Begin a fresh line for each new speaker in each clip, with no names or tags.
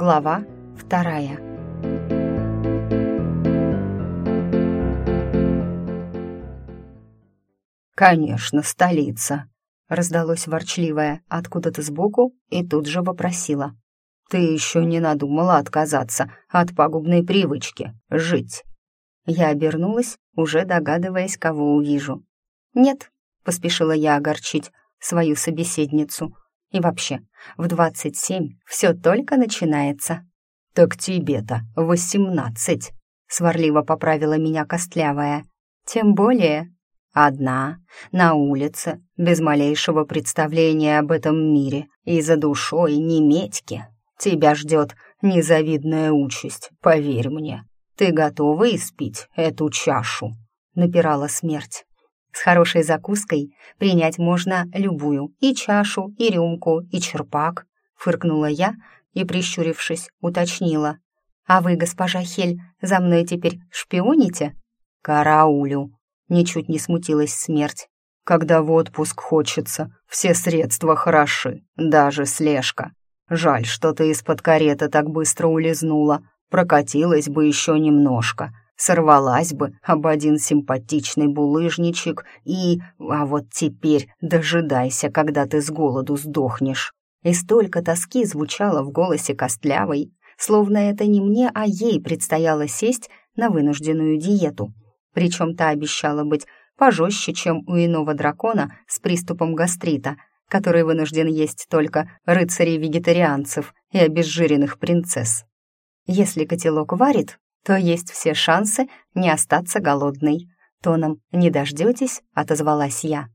Глава вторая. «Конечно, столица!» — раздалось ворчливое откуда-то сбоку и тут же вопросила. «Ты еще не надумала отказаться от пагубной привычки — жить?» Я обернулась, уже догадываясь, кого увижу. «Нет», — поспешила я огорчить свою собеседницу. «И вообще, в двадцать семь все только начинается». «Так тебе-то восемнадцать», — сварливо поправила меня костлявая. «Тем более одна, на улице, без малейшего представления об этом мире и за душой не медьки. Тебя ждет незавидная участь, поверь мне. Ты готова испить эту чашу?» — напирала смерть. С хорошей закуской принять можно любую, и чашу, и рюмку, и черпак, фыркнула я и, прищурившись, уточнила. «А вы, госпожа Хель, за мной теперь шпионите?» «Караулю», — ничуть не смутилась смерть. «Когда в отпуск хочется, все средства хороши, даже слежка. Жаль, что ты из-под кареты так быстро улизнула, прокатилась бы еще немножко, сорвалась бы об один симпатичный булыжничек и... А вот теперь дожидайся, когда ты с голоду сдохнешь. И столько тоски звучало в голосе Костлявой, словно это не мне, а ей предстояло сесть на вынужденную диету. Причем та обещала быть пожестче, чем у иного дракона с приступом гастрита, который вынужден есть только рыцарей-вегетарианцев и обезжиренных принцесс. Если котелок варит, то есть все шансы не остаться голодной. Тоном «не дождетесь», — отозвалась я.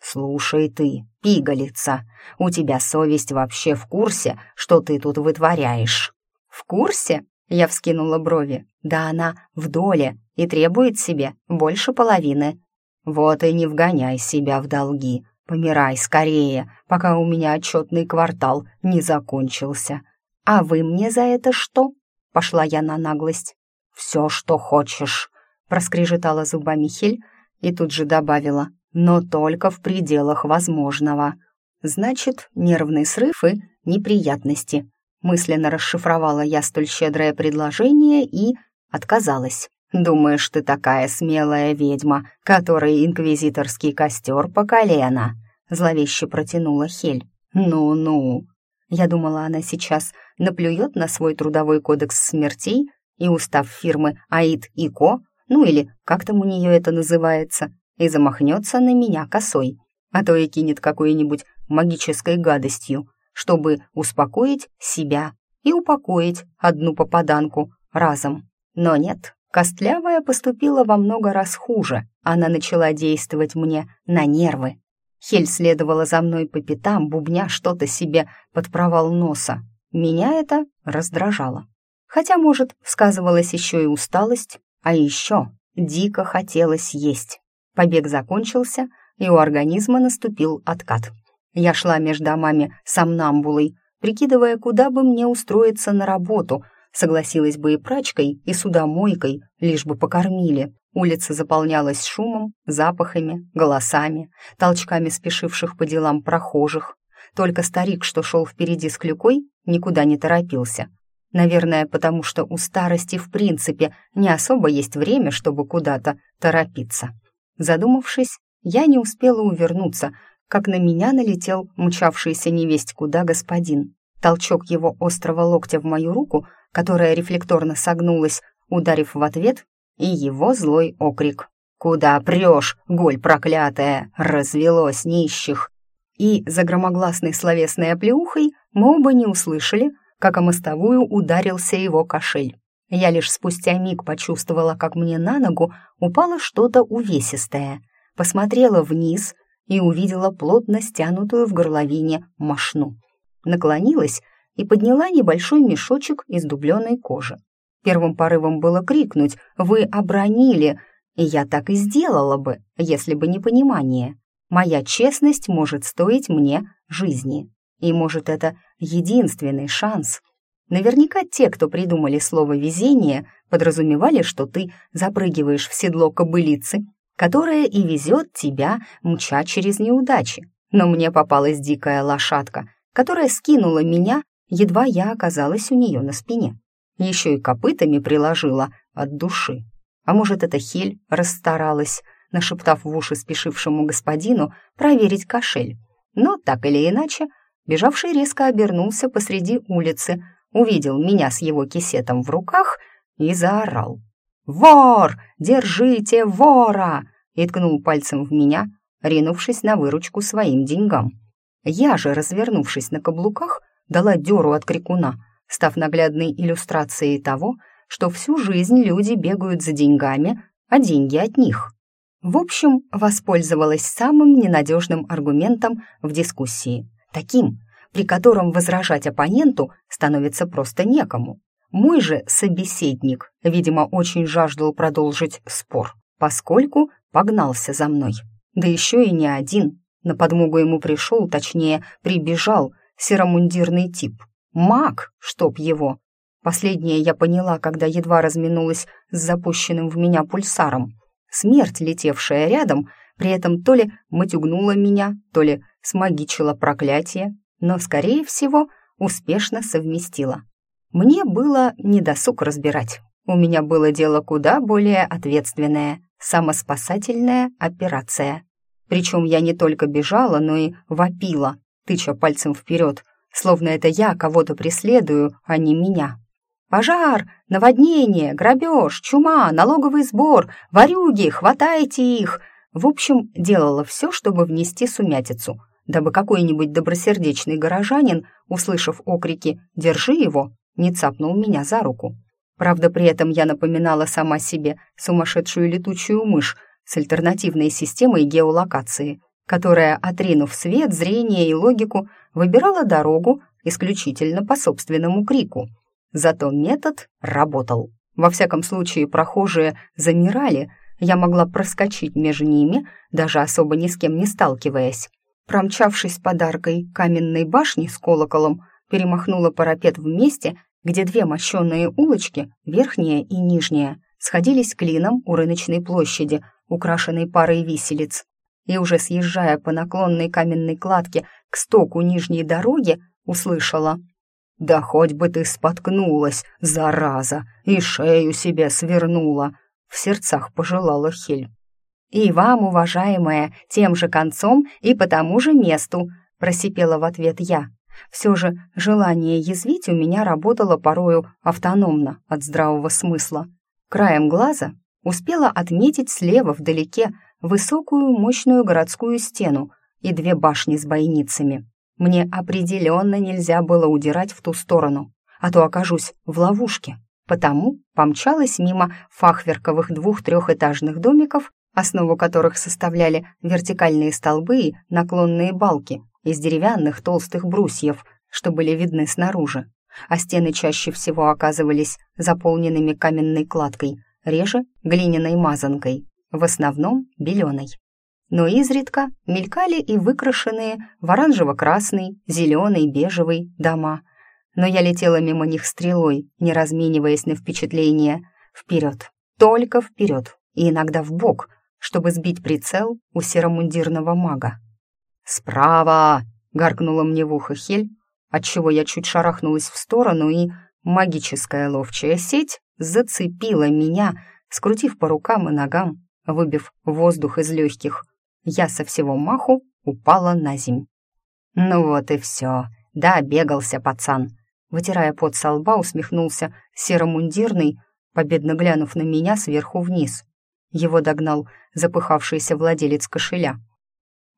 «Слушай ты, пигалица, у тебя совесть вообще в курсе, что ты тут вытворяешь?» «В курсе?» — я вскинула брови. «Да она в доле и требует себе больше половины». «Вот и не вгоняй себя в долги. Помирай скорее, пока у меня отчетный квартал не закончился». «А вы мне за это что?» — пошла я на наглость. «Все, что хочешь», — проскрежетала зубами Хель и тут же добавила, «но только в пределах возможного». «Значит, нервный срыв и неприятности», — мысленно расшифровала я столь щедрое предложение и отказалась. «Думаешь, ты такая смелая ведьма, которой инквизиторский костер по колено?» — зловеще протянула Хель. «Ну-ну». Я думала, она сейчас наплюет на свой трудовой кодекс смертей и устав фирмы «Аид и Ко», ну или как там у нее это называется, и замахнется на меня косой, а то и кинет какой-нибудь магической гадостью, чтобы успокоить себя и упокоить одну попаданку разом. Но нет, Костлявая поступила во много раз хуже. Она начала действовать мне на нервы. Хель следовала за мной по пятам, бубня что-то себе под провал носа. Меня это раздражало. Хотя, может, сказывалась еще и усталость, а еще дико хотелось есть. Побег закончился, и у организма наступил откат. Я шла между домами сомнамбулой, прикидывая, куда бы мне устроиться на работу, согласилась бы и прачкой, и судомойкой, лишь бы покормили. Улица заполнялась шумом, запахами, голосами, толчками спешивших по делам прохожих. Только старик, что шел впереди с клюкой, никуда не торопился, Наверное, потому что у старости в принципе не особо есть время, чтобы куда-то торопиться. Задумавшись, я не успела увернуться, как на меня налетел мчавшийся невесть куда господин. Толчок его острого локтя в мою руку, которая рефлекторно согнулась, ударив в ответ, и его злой окрик. «Куда прешь, голь проклятая? Развелось нищих!» И за громогласной словесной оплеухой мы оба не услышали, как о мостовую ударился его кошель. Я лишь спустя миг почувствовала, как мне на ногу упало что-то увесистое. Посмотрела вниз и увидела плотно стянутую в горловине мошну. Наклонилась и подняла небольшой мешочек из дубленой кожи. Первым порывом было крикнуть «Вы обронили!» И я так и сделала бы, если бы не понимание. Моя честность может стоить мне жизни. И, может, это единственный шанс. Наверняка те, кто придумали слово «везение», подразумевали, что ты запрыгиваешь в седло кобылицы, которая и везет тебя, мча через неудачи. Но мне попалась дикая лошадка, которая скинула меня едва я оказалась у нее на спине. Еще и копытами приложила от души. А может, это Хель расстаралась, нашептав в уши спешившему господину проверить кошель. Но, так или иначе, бежавший резко обернулся посреди улицы, увидел меня с его кисетом в руках и заорал. «Вор! Держите вора!» и ткнул пальцем в меня, ринувшись на выручку своим деньгам. Я же, развернувшись на каблуках, дала дёру от крикуна, став наглядной иллюстрацией того, что всю жизнь люди бегают за деньгами, а деньги от них. В общем, воспользовалась самым ненадежным аргументом в дискуссии, таким, при котором возражать оппоненту становится просто некому. Мой же собеседник, видимо, очень жаждал продолжить спор, поскольку погнался за мной. Да еще и не один. На подмогу ему пришел, точнее, прибежал серомундирный тип. Маг, чтоб его. Последнее я поняла, когда едва разминулась с запущенным в меня пульсаром. Смерть, летевшая рядом, при этом то ли матюгнула меня, то ли смагичила проклятие, но, скорее всего, успешно совместила. Мне было недосуг разбирать. У меня было дело куда более ответственное — самоспасательная операция. Причем я не только бежала, но и вопила, тыча пальцем вперед, словно это я кого-то преследую, а не меня. Пожар, наводнение, грабеж, чума, налоговый сбор, ворюги, хватайте их. В общем, делала все, чтобы внести сумятицу, дабы какой-нибудь добросердечный горожанин, услышав окрики «Держи его!», не цапнул меня за руку. Правда, при этом я напоминала сама себе сумасшедшую летучую мышь с альтернативной системой геолокации, которая, отринув свет, зрение и логику, выбирала дорогу исключительно по собственному крику — Зато метод работал. Во всяком случае, прохожие замирали, я могла проскочить между ними, даже особо ни с кем не сталкиваясь. Промчавшись подаркой каменной башни с колоколом, перемахнула парапет в месте, где две мощенные улочки, верхняя и нижняя, сходились клином у рыночной площади, украшенной парой виселиц. И уже съезжая по наклонной каменной кладке к стоку нижней дороги, услышала «Да хоть бы ты споткнулась, зараза, и шею себе свернула!» В сердцах пожелала Хель. «И вам, уважаемая, тем же концом и по тому же месту!» просипела в ответ я. Все же желание язвить у меня работало порою автономно от здравого смысла. Краем глаза успела отметить слева вдалеке высокую мощную городскую стену и две башни с бойницами. Мне определенно нельзя было удирать в ту сторону, а то окажусь в ловушке. Потому помчалась мимо фахверковых двух-трехэтажных домиков, основу которых составляли вертикальные столбы и наклонные балки из деревянных толстых брусьев, что были видны снаружи, а стены чаще всего оказывались заполненными каменной кладкой, реже — глиняной мазанкой, в основном беленой но изредка мелькали и выкрашенные в оранжево-красный, зеленый, бежевый дома. Но я летела мимо них стрелой, не размениваясь на впечатления. Вперед, только вперед, и иногда в бок, чтобы сбить прицел у серомундирного мага. «Справа!» — гаркнула мне в ухо Хель, отчего я чуть шарахнулась в сторону, и магическая ловчая сеть зацепила меня, скрутив по рукам и ногам, выбив воздух из легких — я со всего маху упала на земь. «Ну вот и все. Да, бегался пацан». Вытирая пот со лба, усмехнулся серомундирный, победно глянув на меня сверху вниз. Его догнал запыхавшийся владелец кошеля.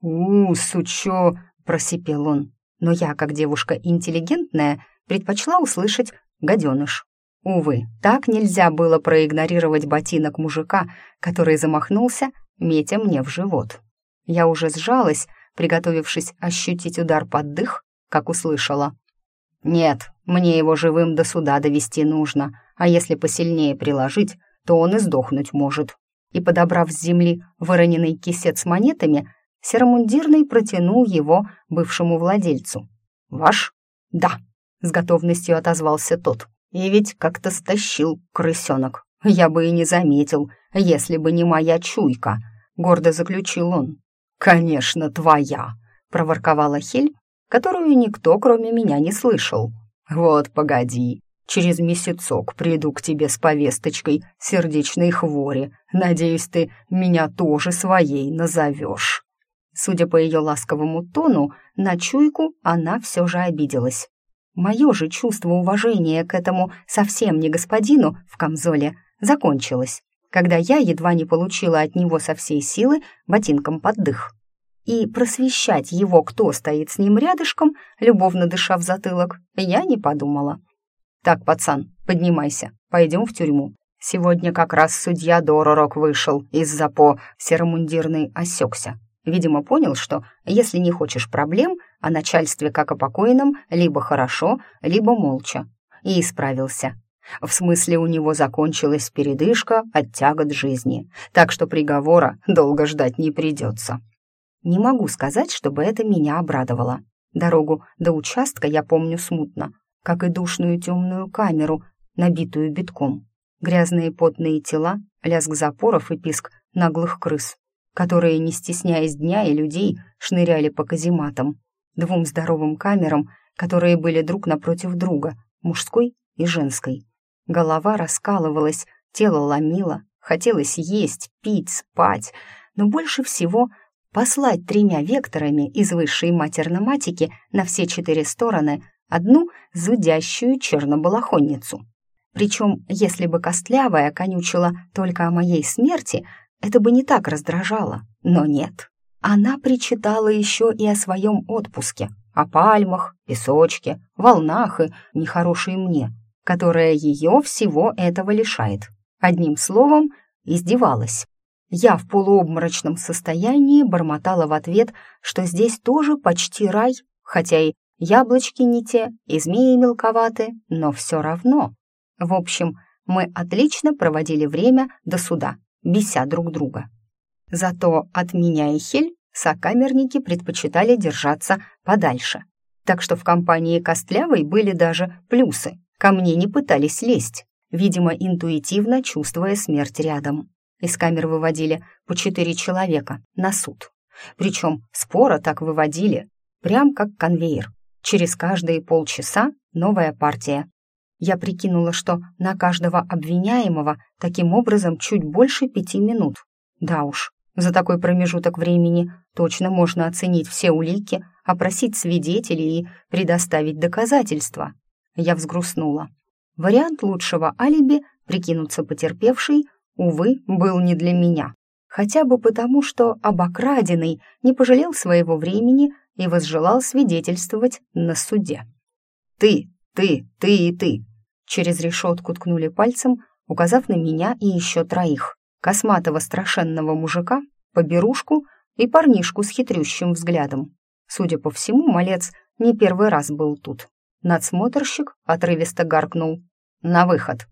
«У, сучо!» — просипел он. Но я, как девушка интеллигентная, предпочла услышать «гаденыш». Увы, так нельзя было проигнорировать ботинок мужика, который замахнулся, метя мне в живот. Я уже сжалась, приготовившись ощутить удар под дых, как услышала. «Нет, мне его живым до суда довести нужно, а если посильнее приложить, то он и сдохнуть может». И, подобрав с земли выроненный кисет с монетами, серомундирный протянул его бывшему владельцу. «Ваш?» «Да», — с готовностью отозвался тот. «И ведь как-то стащил крысенок. Я бы и не заметил, если бы не моя чуйка», — гордо заключил он. «Конечно, твоя!» — проворковала Хель, которую никто, кроме меня, не слышал. «Вот погоди, через месяцок приду к тебе с повесточкой сердечной хвори. Надеюсь, ты меня тоже своей назовешь». Судя по ее ласковому тону, на чуйку она все же обиделась. Мое же чувство уважения к этому совсем не господину в камзоле закончилось, когда я едва не получила от него со всей силы ботинком под дых. И просвещать его, кто стоит с ним рядышком, любовно дыша в затылок, я не подумала. «Так, пацан, поднимайся, пойдем в тюрьму. Сегодня как раз судья Доророк вышел из-за по серомундирный осекся. Видимо, понял, что если не хочешь проблем, о начальстве как о покойном, либо хорошо, либо молча. И исправился. В смысле, у него закончилась передышка от тягот жизни, так что приговора долго ждать не придется. Не могу сказать, чтобы это меня обрадовало. Дорогу до участка я помню смутно, как и душную темную камеру, набитую битком. Грязные потные тела, лязг запоров и писк наглых крыс которые, не стесняясь дня и людей, шныряли по казематам, двум здоровым камерам, которые были друг напротив друга, мужской и женской. Голова раскалывалась, тело ломило, хотелось есть, пить, спать, но больше всего послать тремя векторами из высшей матерноматики на все четыре стороны одну зудящую чернобалахонницу. Причем, если бы Костлявая конючила только о моей смерти, это бы не так раздражало, но нет. Она причитала еще и о своем отпуске, о пальмах, песочке, волнах и нехорошей мне, которая ее всего этого лишает. Одним словом, издевалась. Я в полуобморочном состоянии бормотала в ответ, что здесь тоже почти рай, хотя и яблочки не те, и змеи мелковаты, но все равно. В общем, мы отлично проводили время до суда беся друг друга. Зато от меня и Хель сокамерники предпочитали держаться подальше. Так что в компании Костлявой были даже плюсы. Ко мне не пытались лезть, видимо, интуитивно чувствуя смерть рядом. Из камер выводили по четыре человека на суд. Причем спора так выводили, прям как конвейер. Через каждые полчаса новая партия. Я прикинула, что на каждого обвиняемого таким образом чуть больше пяти минут. Да уж, за такой промежуток времени точно можно оценить все улики, опросить свидетелей и предоставить доказательства. Я взгрустнула. Вариант лучшего алиби, прикинуться потерпевшей, увы, был не для меня. Хотя бы потому, что обокраденный не пожалел своего времени и возжелал свидетельствовать на суде. «Ты, ты, ты и ты!» Через решетку ткнули пальцем, указав на меня и еще троих. Косматого страшенного мужика, поберушку и парнишку с хитрющим взглядом. Судя по всему, малец не первый раз был тут. Надсмотрщик отрывисто гаркнул. «На выход!»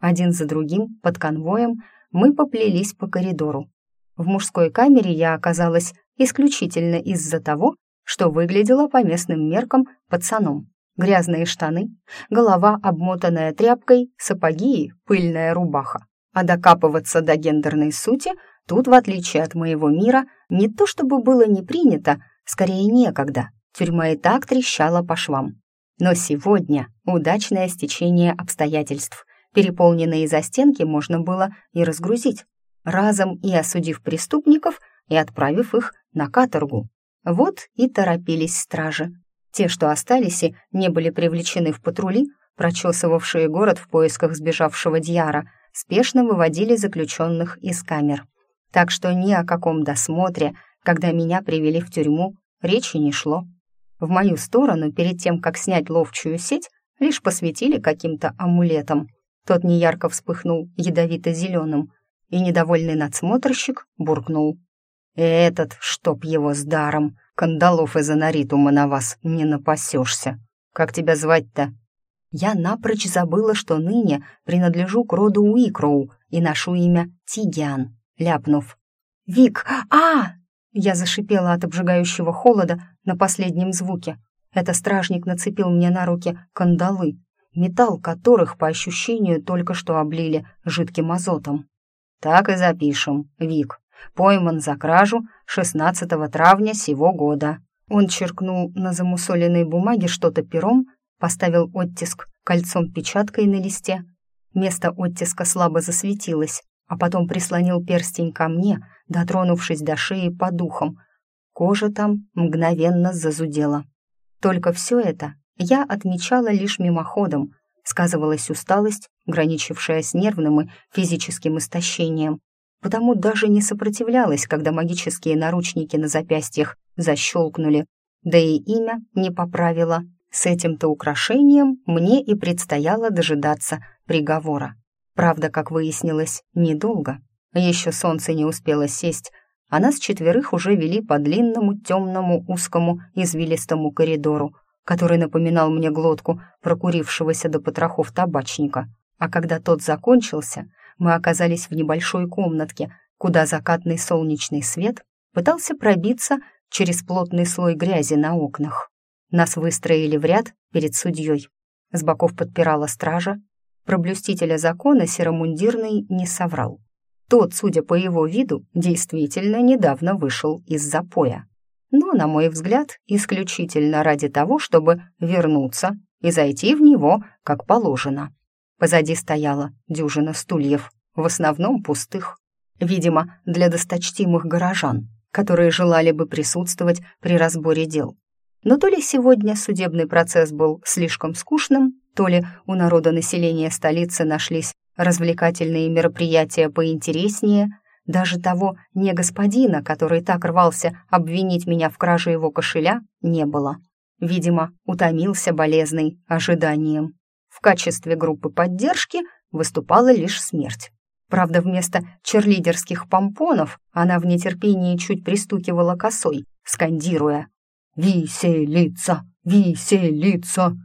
Один за другим, под конвоем, мы поплелись по коридору. В мужской камере я оказалась исключительно из-за того, что выглядела по местным меркам пацаном грязные штаны, голова, обмотанная тряпкой, сапоги и пыльная рубаха. А докапываться до гендерной сути тут, в отличие от моего мира, не то чтобы было не принято, скорее некогда. Тюрьма и так трещала по швам. Но сегодня удачное стечение обстоятельств. Переполненные застенки можно было и разгрузить, разом и осудив преступников и отправив их на каторгу. Вот и торопились стражи, те, что остались и не были привлечены в патрули, прочесывавшие город в поисках сбежавшего Дьяра, спешно выводили заключенных из камер. Так что ни о каком досмотре, когда меня привели в тюрьму, речи не шло. В мою сторону, перед тем, как снять ловчую сеть, лишь посветили каким-то амулетом. Тот неярко вспыхнул ядовито-зеленым, и недовольный надсмотрщик буркнул. «Этот, чтоб его с даром!» Кандалов из анаритума на вас не напасешься. Как тебя звать-то?» Я напрочь забыла, что ныне принадлежу к роду Уикроу и ношу имя Тигиан, ляпнув. «Вик! а Я зашипела от обжигающего холода на последнем звуке. Это стражник нацепил мне на руки кандалы, металл которых, по ощущению, только что облили жидким азотом. «Так и запишем, Вик», пойман за кражу 16 травня сего года». Он черкнул на замусоленной бумаге что-то пером, поставил оттиск кольцом-печаткой на листе. Место оттиска слабо засветилось, а потом прислонил перстень ко мне, дотронувшись до шеи по духам. Кожа там мгновенно зазудела. Только все это я отмечала лишь мимоходом. Сказывалась усталость, граничившая с нервным и физическим истощением. Потому даже не сопротивлялась, когда магические наручники на запястьях защелкнули, да и имя не поправила. С этим-то украшением мне и предстояло дожидаться приговора. Правда, как выяснилось, недолго. Еще солнце не успело сесть, а нас четверых уже вели по длинному, темному, узкому, извилистому коридору, который напоминал мне глотку прокурившегося до потрохов табачника. А когда тот закончился, мы оказались в небольшой комнатке, куда закатный солнечный свет пытался пробиться через плотный слой грязи на окнах. Нас выстроили в ряд перед судьей. С боков подпирала стража. Проблюстителя закона серомундирный не соврал. Тот, судя по его виду, действительно недавно вышел из запоя. Но, на мой взгляд, исключительно ради того, чтобы вернуться и зайти в него, как положено. Позади стояла дюжина стульев, в основном пустых. Видимо, для досточтимых горожан, которые желали бы присутствовать при разборе дел. Но то ли сегодня судебный процесс был слишком скучным, то ли у народа населения столицы нашлись развлекательные мероприятия поинтереснее, даже того не господина, который так рвался обвинить меня в краже его кошеля, не было. Видимо, утомился болезный ожиданием. В качестве группы поддержки выступала лишь смерть. Правда, вместо черлидерских помпонов она в нетерпении чуть пристукивала косой, скандируя «Виселица! Виселица!»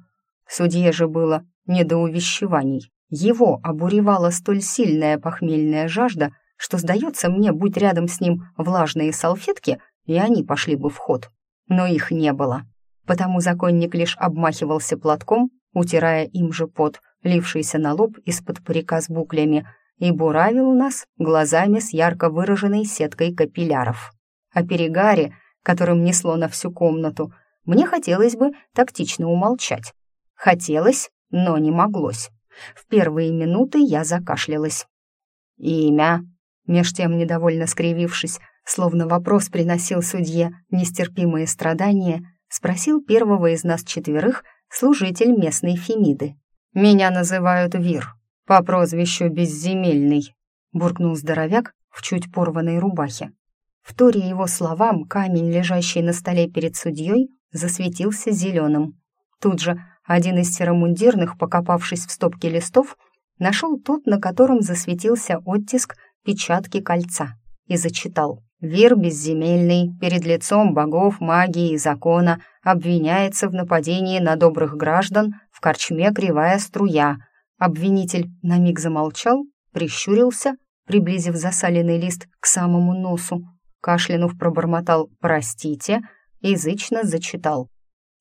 Судье же было не до увещеваний. Его обуревала столь сильная похмельная жажда, что, сдается мне, будь рядом с ним влажные салфетки, и они пошли бы в ход. Но их не было. Потому законник лишь обмахивался платком, утирая им же пот, лившийся на лоб из-под парика с буклями, и буравил нас глазами с ярко выраженной сеткой капилляров. О перегаре которым несло на всю комнату, мне хотелось бы тактично умолчать. Хотелось, но не моглось. В первые минуты я закашлялась. «Имя?» Меж тем, недовольно скривившись, словно вопрос приносил судье нестерпимые страдания, спросил первого из нас четверых служитель местной Фемиды. «Меня называют Вир, по прозвищу Безземельный», буркнул здоровяк в чуть порванной рубахе. В торе его словам камень, лежащий на столе перед судьей, засветился зеленым. Тут же один из серомундирных, покопавшись в стопке листов, нашел тот, на котором засветился оттиск печатки кольца, и зачитал. «Вир безземельный, перед лицом богов, магии и закона, обвиняется в нападении на добрых граждан в корчме кривая струя». Обвинитель на миг замолчал, прищурился, приблизив засаленный лист к самому носу, Кашлянув пробормотал «простите», язычно зачитал.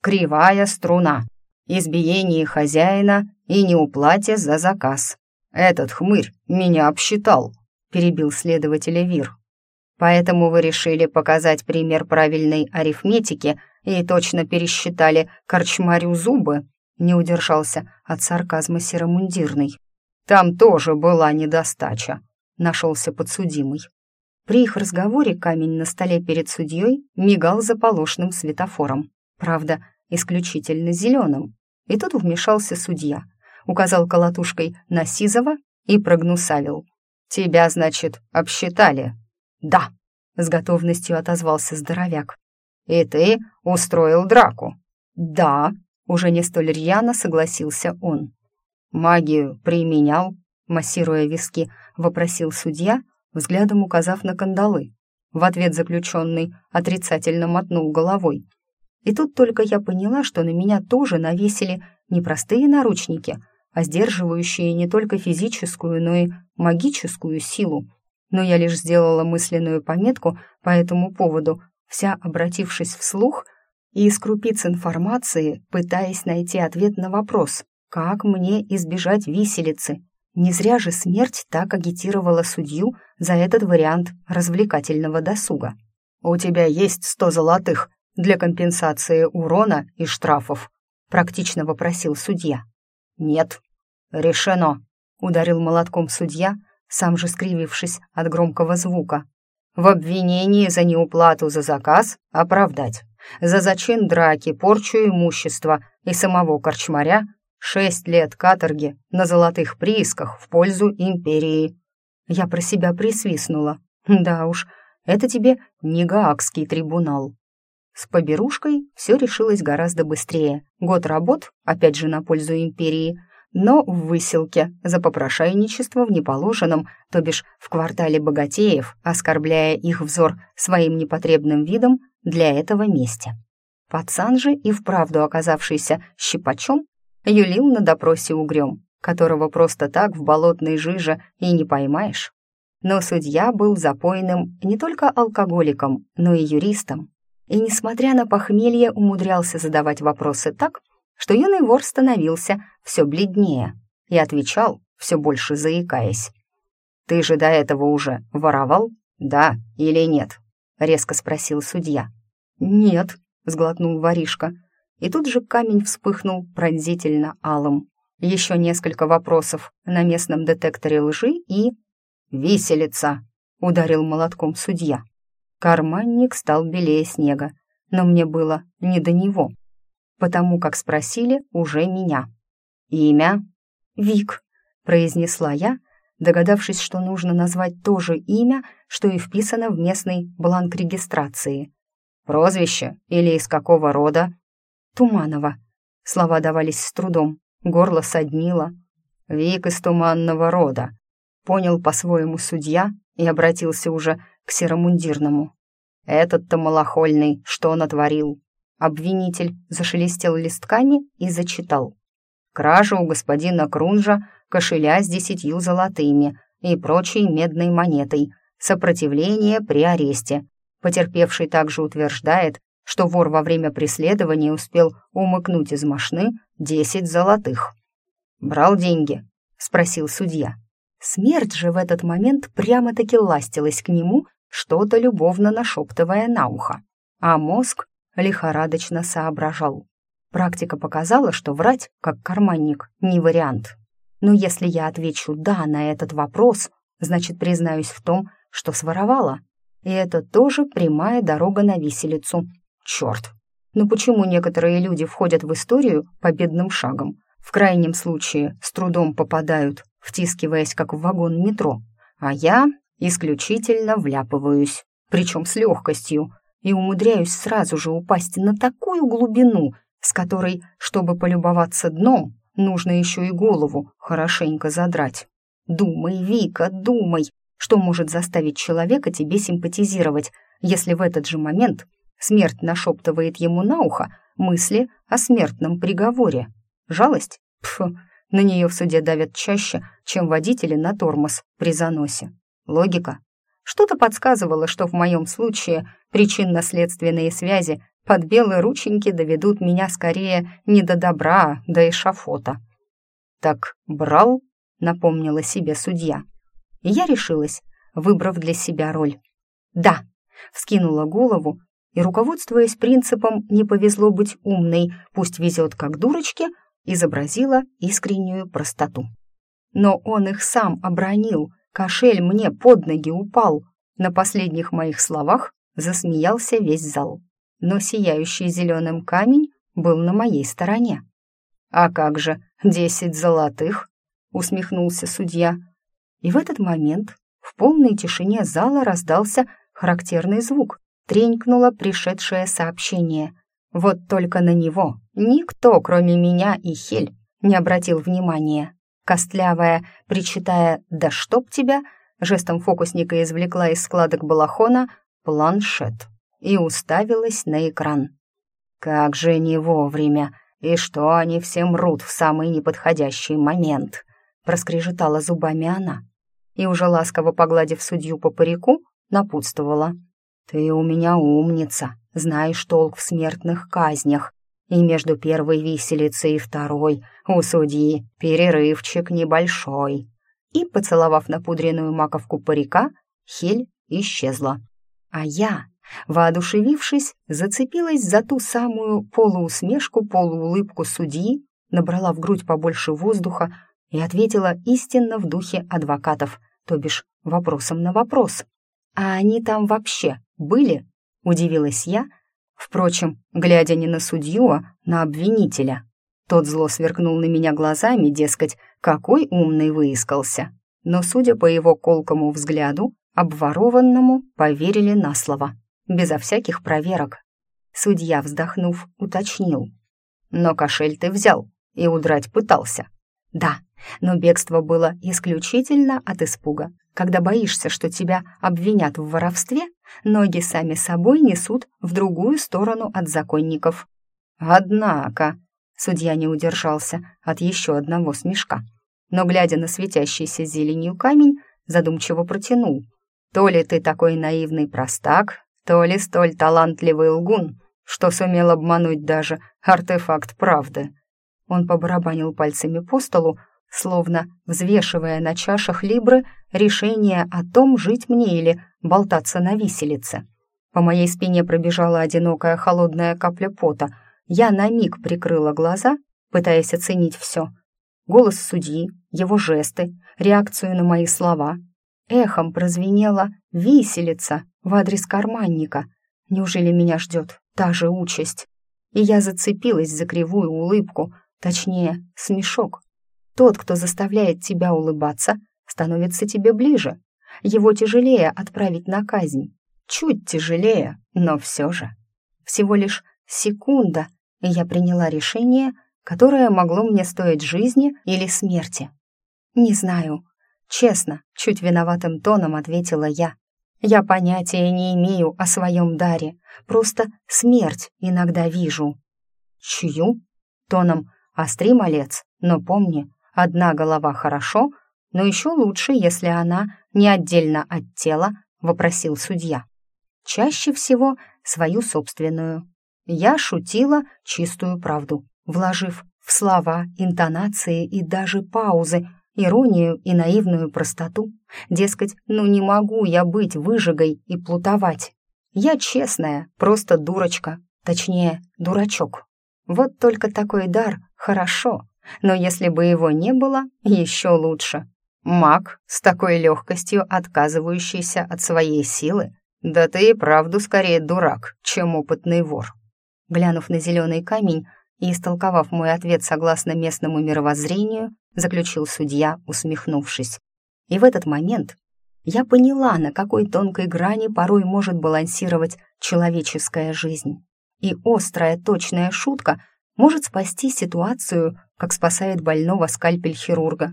«Кривая струна. Избиение хозяина и неуплате за заказ. Этот хмырь меня обсчитал», — перебил следователя Вир. «Поэтому вы решили показать пример правильной арифметики и точно пересчитали корчмарю зубы?» — не удержался от сарказма серомундирный. «Там тоже была недостача», — нашелся подсудимый. При их разговоре камень на столе перед судьей мигал заполошным светофором. Правда, исключительно зеленым. И тут вмешался судья, указал колотушкой на Сизова и прогнусавил. «Тебя, значит, обсчитали?» «Да», — с готовностью отозвался здоровяк. «И ты устроил драку?» «Да», — уже не столь рьяно согласился он. «Магию применял?» — массируя виски, вопросил судья, взглядом указав на кандалы. В ответ заключенный отрицательно мотнул головой. И тут только я поняла, что на меня тоже навесили не простые наручники, а сдерживающие не только физическую, но и магическую силу. Но я лишь сделала мысленную пометку по этому поводу, вся обратившись вслух и из крупиц информации, пытаясь найти ответ на вопрос, как мне избежать виселицы. Не зря же смерть так агитировала судью за этот вариант развлекательного досуга. «У тебя есть сто золотых для компенсации урона и штрафов», практично вопросил судья. «Нет». «Решено», — ударил молотком судья, сам же скривившись от громкого звука. «В обвинении за неуплату за заказ оправдать. За зачин драки, порчу имущества и самого корчмаря шесть лет каторги на золотых приисках в пользу империи». Я про себя присвистнула. «Да уж, это тебе не Гаагский трибунал». С поберушкой все решилось гораздо быстрее. Год работ, опять же на пользу империи, но в выселке за попрошайничество в неположенном, то бишь в квартале богатеев, оскорбляя их взор своим непотребным видом для этого месте. Пацан же и вправду оказавшийся щипачом юлил на допросе угрём, которого просто так в болотной жиже и не поймаешь. Но судья был запойным не только алкоголиком, но и юристом, и, несмотря на похмелье, умудрялся задавать вопросы так, что юный вор становился все бледнее и отвечал, все больше заикаясь. «Ты же до этого уже воровал? Да или нет?» — резко спросил судья. «Нет», — сглотнул воришка, и тут же камень вспыхнул пронзительно алым. Еще несколько вопросов на местном детекторе лжи и... «Виселица!» — ударил молотком судья. Карманник стал белее снега, но мне было не до него, потому как спросили уже меня. «Имя?» «Вик», — произнесла я, догадавшись, что нужно назвать то же имя, что и вписано в местный бланк регистрации. «Прозвище или из какого рода?» «Туманова». Слова давались с трудом, горло соднило. «Вик из туманного рода», — понял по-своему судья и обратился уже к серомундирному. «Этот-то малохольный, что натворил?» Обвинитель зашелестел листками и зачитал. «Кража у господина Крунжа кошеля с десятью золотыми и прочей медной монетой. Сопротивление при аресте. Потерпевший также утверждает, что вор во время преследования успел умыкнуть из машины десять золотых. «Брал деньги?» — спросил судья. Смерть же в этот момент прямо-таки ластилась к нему что-то любовно нашептывая на ухо, а мозг лихорадочно соображал. Практика показала, что врать, как карманник, не вариант. Но если я отвечу «да» на этот вопрос, значит, признаюсь в том, что своровала. И это тоже прямая дорога на виселицу. Черт! Но почему некоторые люди входят в историю победным шагом? В крайнем случае с трудом попадают, втискиваясь как в вагон метро. А я исключительно вляпываюсь, причем с легкостью, и умудряюсь сразу же упасть на такую глубину, с которой, чтобы полюбоваться дном, нужно еще и голову хорошенько задрать. Думай, Вика, думай, что может заставить человека тебе симпатизировать, если в этот же момент смерть нашептывает ему на ухо мысли о смертном приговоре. Жалость? Пф, на нее в суде давят чаще, чем водители на тормоз при заносе. Логика. Что-то подсказывало, что в моем случае причинно-следственные связи под белые рученьки доведут меня скорее не до добра, до эшафота. «Так брал?» — напомнила себе судья. И я решилась, выбрав для себя роль. «Да», — вскинула голову и, руководствуясь принципом «не повезло быть умной, пусть везет как дурочке», изобразила искреннюю простоту. Но он их сам обронил — Кошель мне под ноги упал. На последних моих словах засмеялся весь зал. Но сияющий зеленым камень был на моей стороне. «А как же, десять золотых?» — усмехнулся судья. И в этот момент в полной тишине зала раздался характерный звук. Тренькнуло пришедшее сообщение. Вот только на него никто, кроме меня и Хель, не обратил внимания. Костлявая, причитая «да чтоб тебя», жестом фокусника извлекла из складок балахона планшет и уставилась на экран. «Как же не вовремя! И что они все мрут в самый неподходящий момент!» проскрежетала зубами она и, уже ласково погладив судью по парику, напутствовала. «Ты у меня умница, знаешь толк в смертных казнях, и между первой виселицей и второй у судьи перерывчик небольшой. И, поцеловав напудренную маковку парика, Хель исчезла. А я Воодушевившись, зацепилась за ту самую полуусмешку-полуулыбку судьи, набрала в грудь побольше воздуха и ответила истинно в духе адвокатов, то бишь вопросом на вопрос. «А они там вообще были?» — удивилась я, впрочем, глядя не на судью, а на обвинителя. Тот зло сверкнул на меня глазами, дескать, какой умный выискался. Но, судя по его колкому взгляду, обворованному поверили на слово, безо всяких проверок. Судья, вздохнув, уточнил. «Но кошель ты взял и удрать пытался». «Да, но бегство было исключительно от испуга. Когда боишься, что тебя обвинят в воровстве, ноги сами собой несут в другую сторону от законников». «Однако», — судья не удержался от еще одного смешка, но, глядя на светящийся зеленью камень, задумчиво протянул. То ли ты такой наивный простак, то ли столь талантливый лгун, что сумел обмануть даже артефакт правды. Он побарабанил пальцами по столу, словно взвешивая на чашах Либры решение о том, жить мне или болтаться на виселице. По моей спине пробежала одинокая холодная капля пота. Я на миг прикрыла глаза, пытаясь оценить все. Голос судьи, его жесты, реакцию на мои слова — Эхом прозвенела «виселица» в адрес карманника. Неужели меня ждет та же участь? И я зацепилась за кривую улыбку, точнее, смешок. Тот, кто заставляет тебя улыбаться, становится тебе ближе. Его тяжелее отправить на казнь. Чуть тяжелее, но все же. Всего лишь секунда, и я приняла решение, которое могло мне стоить жизни или смерти. Не знаю, Честно, чуть виноватым тоном ответила я. Я понятия не имею о своем даре, просто смерть иногда вижу. Чью? Тоном остри малец, но помни, одна голова хорошо, но еще лучше, если она не отдельно от тела, вопросил судья. Чаще всего свою собственную. Я шутила чистую правду, вложив в слова, интонации и даже паузы иронию и наивную простоту. Дескать, ну не могу я быть выжигой и плутовать. Я честная, просто дурочка, точнее, дурачок. Вот только такой дар хорошо, но если бы его не было, еще лучше. Маг, с такой легкостью отказывающийся от своей силы, да ты и правду скорее дурак, чем опытный вор. Глянув на зеленый камень и истолковав мой ответ согласно местному мировоззрению, заключил судья, усмехнувшись. И в этот момент я поняла, на какой тонкой грани порой может балансировать человеческая жизнь. И острая, точная шутка может спасти ситуацию, как спасает больного скальпель хирурга.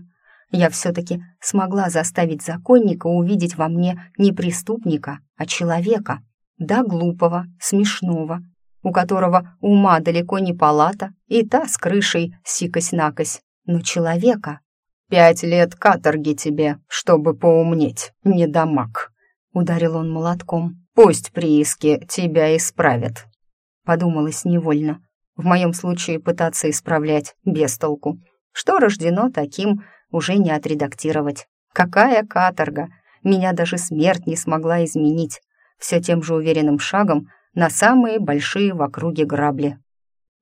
Я все-таки смогла заставить законника увидеть во мне не преступника, а человека. Да, глупого, смешного, у которого ума далеко не палата, и та с крышей сикось-накось, но человека. «Пять лет каторги тебе, чтобы поумнеть, недомаг», — ударил он молотком. «Пусть прииски тебя исправят», — подумалось невольно. В моем случае пытаться исправлять без толку. Что рождено таким, уже не отредактировать. Какая каторга! Меня даже смерть не смогла изменить. Все тем же уверенным шагом на самые большие в округе грабли.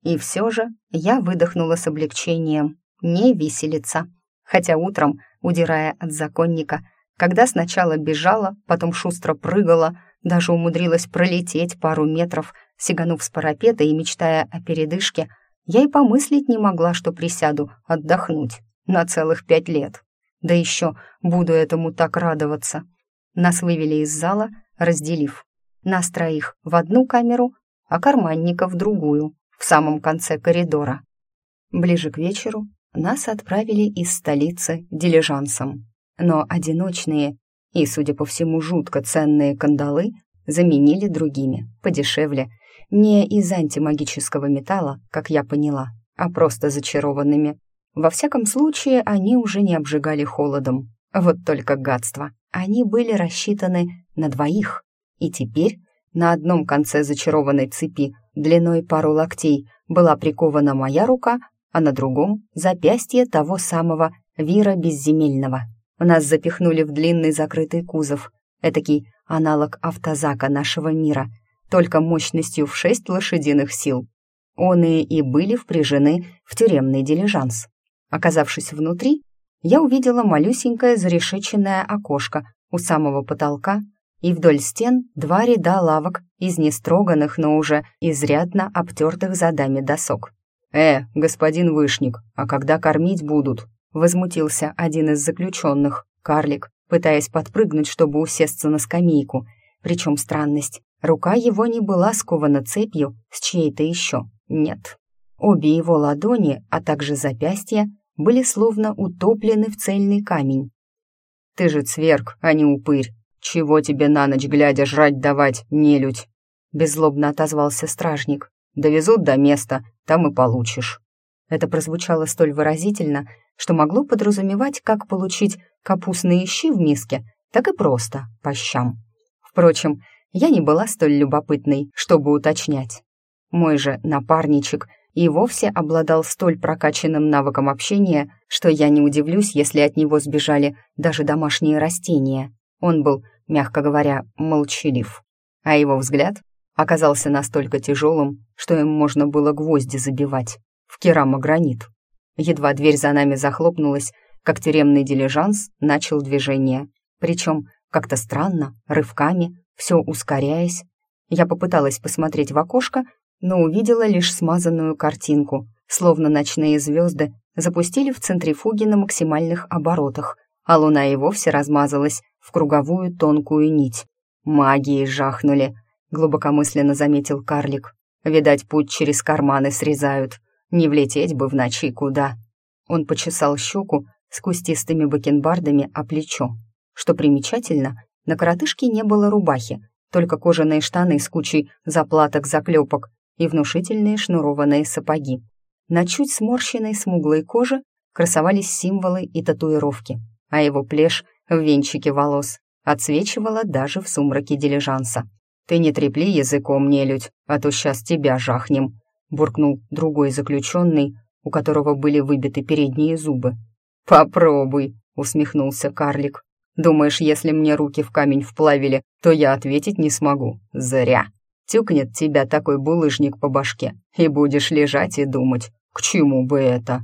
И все же я выдохнула с облегчением не виселица. Хотя утром, удирая от законника, когда сначала бежала, потом шустро прыгала, даже умудрилась пролететь пару метров, сиганув с парапета и мечтая о передышке, я и помыслить не могла, что присяду отдохнуть на целых пять лет. Да еще буду этому так радоваться. Нас вывели из зала, разделив. Нас троих в одну камеру, а карманника в другую, в самом конце коридора. Ближе к вечеру нас отправили из столицы дилижансом. Но одиночные и, судя по всему, жутко ценные кандалы заменили другими, подешевле, не из антимагического металла, как я поняла, а просто зачарованными. Во всяком случае, они уже не обжигали холодом. Вот только гадство. Они были рассчитаны на двоих. И теперь на одном конце зачарованной цепи длиной пару локтей была прикована моя рука, а на другом — запястье того самого Вира Безземельного. Нас запихнули в длинный закрытый кузов, этакий аналог автозака нашего мира, только мощностью в шесть лошадиных сил. Оные и были впряжены в тюремный дилижанс. Оказавшись внутри, я увидела малюсенькое зарешеченное окошко у самого потолка и вдоль стен два ряда лавок из нестроганных, но уже изрядно обтертых задами досок. «Э, господин Вышник, а когда кормить будут?» — возмутился один из заключенных, карлик, пытаясь подпрыгнуть, чтобы усесться на скамейку. Причем странность, рука его не была скована цепью с чьей-то еще, нет. Обе его ладони, а также запястья, были словно утоплены в цельный камень. «Ты же цверг, а не упырь. Чего тебе на ночь глядя жрать давать, нелюдь?» Беззлобно отозвался стражник. «Довезут до места, там и получишь». Это прозвучало столь выразительно, что могло подразумевать, как получить капустные щи в миске, так и просто, по щам. Впрочем, я не была столь любопытной, чтобы уточнять. Мой же напарничек и вовсе обладал столь прокачанным навыком общения, что я не удивлюсь, если от него сбежали даже домашние растения. Он был, мягко говоря, молчалив. А его взгляд оказался настолько тяжелым, что им можно было гвозди забивать в керамогранит. Едва дверь за нами захлопнулась, как тюремный дилижанс начал движение. Причем как-то странно, рывками, все ускоряясь. Я попыталась посмотреть в окошко, но увидела лишь смазанную картинку, словно ночные звезды запустили в центрифуге на максимальных оборотах, а луна и вовсе размазалась в круговую тонкую нить. «Магии жахнули», — глубокомысленно заметил карлик. «Видать, путь через карманы срезают. Не влететь бы в ночи куда». Он почесал щеку с кустистыми бакенбардами о плечо. Что примечательно, на коротышке не было рубахи, только кожаные штаны с кучей заплаток-заклепок и внушительные шнурованные сапоги. На чуть сморщенной смуглой коже красовались символы и татуировки, а его плешь в венчике волос отсвечивала даже в сумраке дилижанса. «Ты не трепли языком, нелюдь, а то сейчас тебя жахнем», буркнул другой заключенный, у которого были выбиты передние зубы. «Попробуй», — усмехнулся карлик. «Думаешь, если мне руки в камень вплавили, то я ответить не смогу? Зря!» Тюкнет тебя такой булыжник по башке, и будешь лежать и думать, к чему бы это?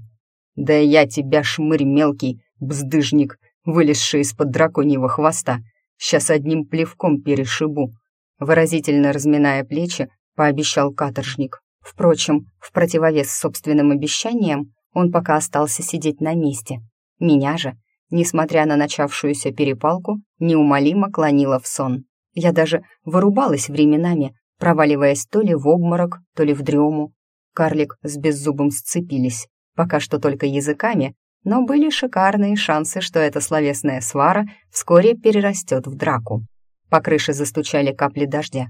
Да я тебя, шмырь мелкий, бздыжник, вылезший из-под драконьего хвоста, сейчас одним плевком перешибу. Выразительно разминая плечи, пообещал каторжник. Впрочем, в противовес собственным обещаниям, он пока остался сидеть на месте. Меня же, несмотря на начавшуюся перепалку, неумолимо клонило в сон. Я даже вырубалась временами, проваливаясь то ли в обморок, то ли в дрему. Карлик с беззубым сцепились, пока что только языками, но были шикарные шансы, что эта словесная свара вскоре перерастет в драку. По крыше застучали капли дождя.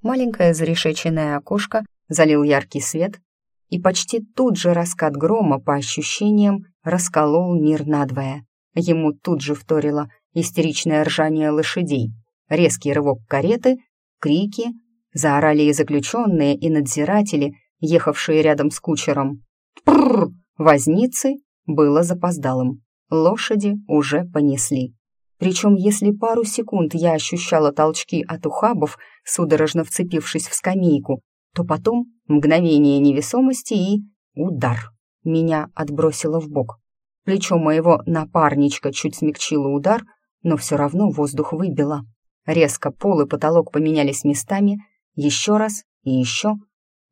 Маленькое зарешеченное окошко залил яркий свет, и почти тут же раскат грома, по ощущениям, расколол мир надвое. Ему тут же вторило истеричное ржание лошадей, резкий рывок кареты, крики, Заорали и заключенные, и надзиратели, ехавшие рядом с кучером. «Прррр!» Возницы было запоздалым. Лошади уже понесли. Причем, если пару секунд я ощущала толчки от ухабов, судорожно вцепившись в скамейку, то потом мгновение невесомости и удар. Меня отбросило в бок. Плечо моего напарничка чуть смягчило удар, но все равно воздух выбило. Резко пол и потолок поменялись местами, еще раз и еще.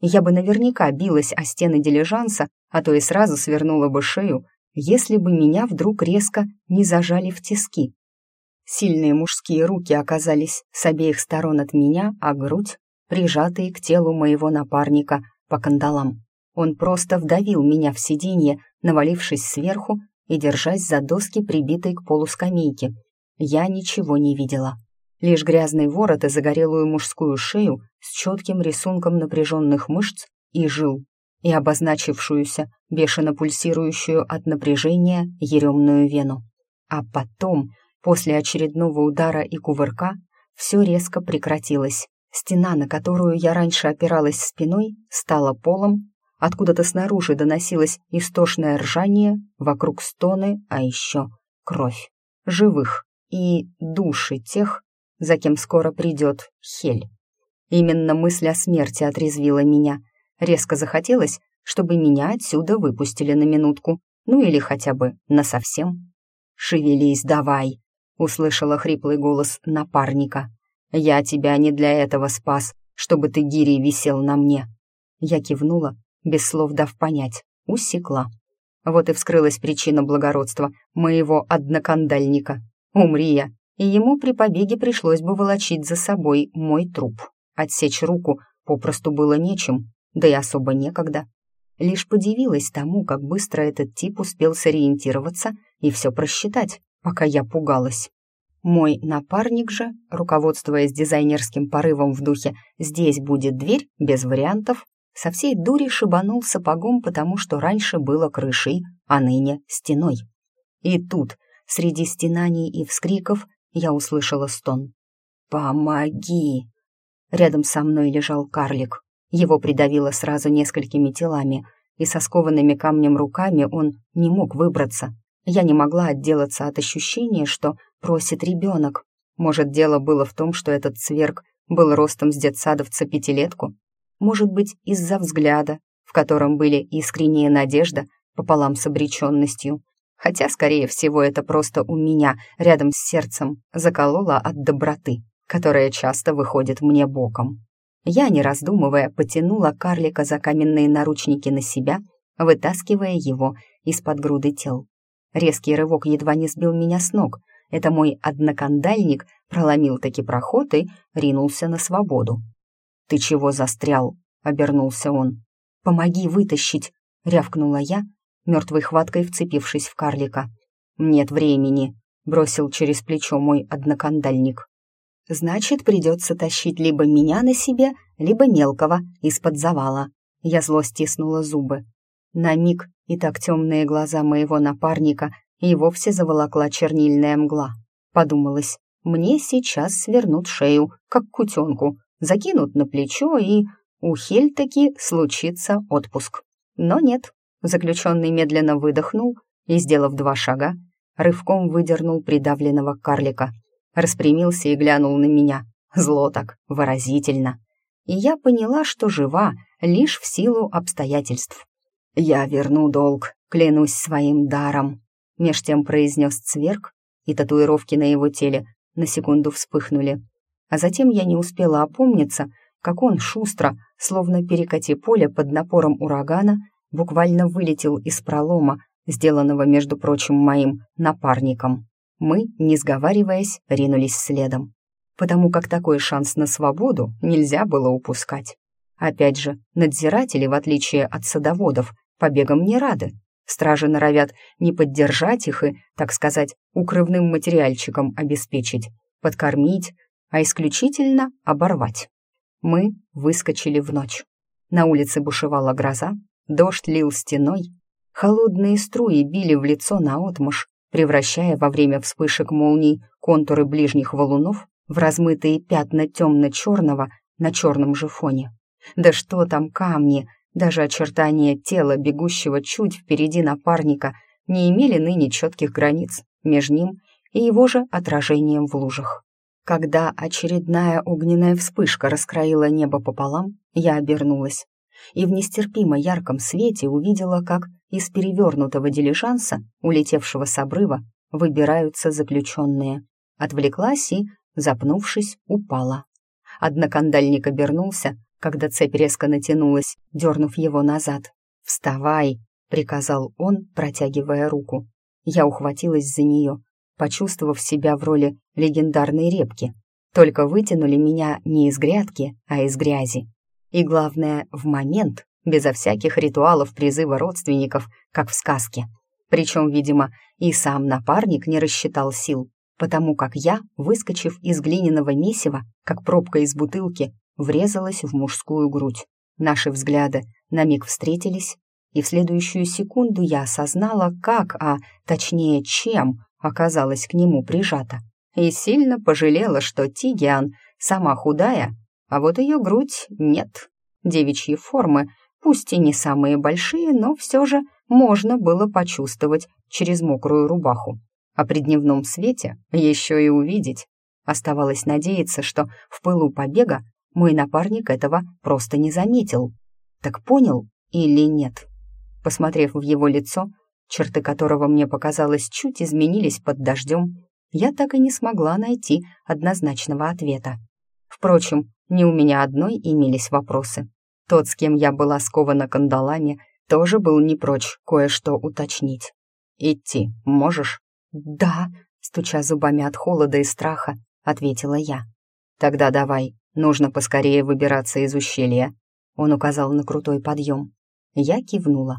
Я бы наверняка билась о стены дилижанса, а то и сразу свернула бы шею, если бы меня вдруг резко не зажали в тиски. Сильные мужские руки оказались с обеих сторон от меня, а грудь, прижатые к телу моего напарника по кандалам. Он просто вдавил меня в сиденье, навалившись сверху и держась за доски, прибитой к полу скамейки. Я ничего не видела лишь грязный ворот и загорелую мужскую шею с четким рисунком напряженных мышц и жил, и обозначившуюся, бешено пульсирующую от напряжения еремную вену. А потом, после очередного удара и кувырка, все резко прекратилось. Стена, на которую я раньше опиралась спиной, стала полом, откуда-то снаружи доносилось истошное ржание, вокруг стоны, а еще кровь. Живых и души тех, за кем скоро придет Хель. Именно мысль о смерти отрезвила меня. Резко захотелось, чтобы меня отсюда выпустили на минутку, ну или хотя бы насовсем. «Шевелись давай!» — услышала хриплый голос напарника. «Я тебя не для этого спас, чтобы ты гирей висел на мне». Я кивнула, без слов дав понять, усекла. Вот и вскрылась причина благородства моего однокандальника. Умри я, и ему при побеге пришлось бы волочить за собой мой труп. Отсечь руку попросту было нечем, да и особо некогда. Лишь подивилась тому, как быстро этот тип успел сориентироваться и все просчитать, пока я пугалась. Мой напарник же, руководствуясь дизайнерским порывом в духе «здесь будет дверь, без вариантов», со всей дури шибанул сапогом, потому что раньше было крышей, а ныне стеной. И тут, среди стенаний и вскриков, я услышала стон. «Помоги!» Рядом со мной лежал карлик. Его придавило сразу несколькими телами, и со скованными камнем руками он не мог выбраться. Я не могла отделаться от ощущения, что просит ребенок. Может, дело было в том, что этот цверг был ростом с детсадовца пятилетку? Может быть, из-за взгляда, в котором были искренняя надежда пополам с обреченностью. Хотя, скорее всего, это просто у меня, рядом с сердцем, закололо от доброты, которая часто выходит мне боком. Я, не раздумывая, потянула карлика за каменные наручники на себя, вытаскивая его из-под груды тел. Резкий рывок едва не сбил меня с ног. Это мой однокандальник проломил таки проход и ринулся на свободу. «Ты чего застрял?» — обернулся он. «Помоги вытащить!» — рявкнула я, мертвой хваткой вцепившись в карлика. «Нет времени», — бросил через плечо мой однокандальник. Значит, придется тащить либо меня на себе, либо мелкого из-под завала. Я зло стиснула зубы. На миг и так темные глаза моего напарника и вовсе заволокла чернильная мгла. Подумалось, мне сейчас свернут шею, как кутенку, закинут на плечо и... У Хель таки случится отпуск. Но нет, заключенный медленно выдохнул и, сделав два шага, рывком выдернул придавленного карлика — распрямился и глянул на меня. Зло так, выразительно. И я поняла, что жива лишь в силу обстоятельств. «Я верну долг, клянусь своим даром», — меж тем произнес цверк, и татуировки на его теле на секунду вспыхнули. А затем я не успела опомниться, как он шустро, словно перекати поле под напором урагана, буквально вылетел из пролома, сделанного, между прочим, моим напарником. Мы, не сговариваясь, ринулись следом, потому как такой шанс на свободу нельзя было упускать. Опять же, надзиратели, в отличие от садоводов, побегам не рады. Стражи норовят не поддержать их и, так сказать, укрывным материальчиком обеспечить, подкормить, а исключительно оборвать. Мы выскочили в ночь. На улице бушевала гроза, дождь лил стеной, холодные струи били в лицо наотмашь, превращая во время вспышек молний контуры ближних валунов в размытые пятна темно-черного на черном же фоне. Да что там камни, даже очертания тела, бегущего чуть впереди напарника, не имели ныне четких границ между ним и его же отражением в лужах. Когда очередная огненная вспышка раскроила небо пополам, я обернулась и в нестерпимо ярком свете увидела, как из перевернутого дилижанса, улетевшего с обрыва, выбираются заключенные. Отвлеклась и, запнувшись, упала. Однокандальник обернулся, когда цепь резко натянулась, дернув его назад. «Вставай!» — приказал он, протягивая руку. Я ухватилась за нее, почувствовав себя в роли легендарной репки. Только вытянули меня не из грядки, а из грязи. И главное, в момент, безо всяких ритуалов призыва родственников, как в сказке. Причем, видимо, и сам напарник не рассчитал сил, потому как я, выскочив из глиняного месива, как пробка из бутылки, врезалась в мужскую грудь. Наши взгляды на миг встретились, и в следующую секунду я осознала, как, а точнее чем, оказалась к нему прижата. И сильно пожалела, что Тигиан, сама худая, а вот ее грудь нет. Девичьи формы, пусть и не самые большие, но все же можно было почувствовать через мокрую рубаху. А при дневном свете еще и увидеть. Оставалось надеяться, что в пылу побега мой напарник этого просто не заметил. Так понял или нет? Посмотрев в его лицо, черты которого мне показалось чуть изменились под дождем, я так и не смогла найти однозначного ответа. Впрочем, не у меня одной имелись вопросы. Тот, с кем я была скована кандалами, тоже был не прочь кое-что уточнить. «Идти можешь?» «Да», — стуча зубами от холода и страха, ответила я. «Тогда давай, нужно поскорее выбираться из ущелья», — он указал на крутой подъем. Я кивнула.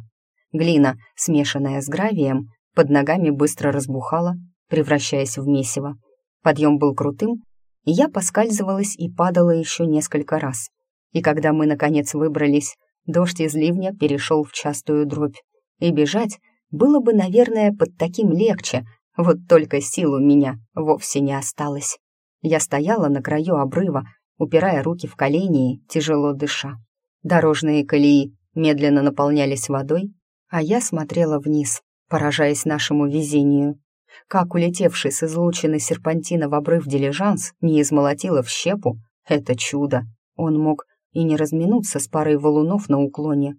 Глина, смешанная с гравием, под ногами быстро разбухала, превращаясь в месиво. Подъем был крутым, я поскальзывалась и падала еще несколько раз. И когда мы, наконец, выбрались, дождь из ливня перешел в частую дробь. И бежать было бы, наверное, под таким легче, вот только сил у меня вовсе не осталось. Я стояла на краю обрыва, упирая руки в колени тяжело дыша. Дорожные колеи медленно наполнялись водой, а я смотрела вниз, поражаясь нашему везению. Как улетевший с излучины серпантина в обрыв дилижанс не измолотило в щепу, это чудо. Он мог и не разминуться с парой валунов на уклоне.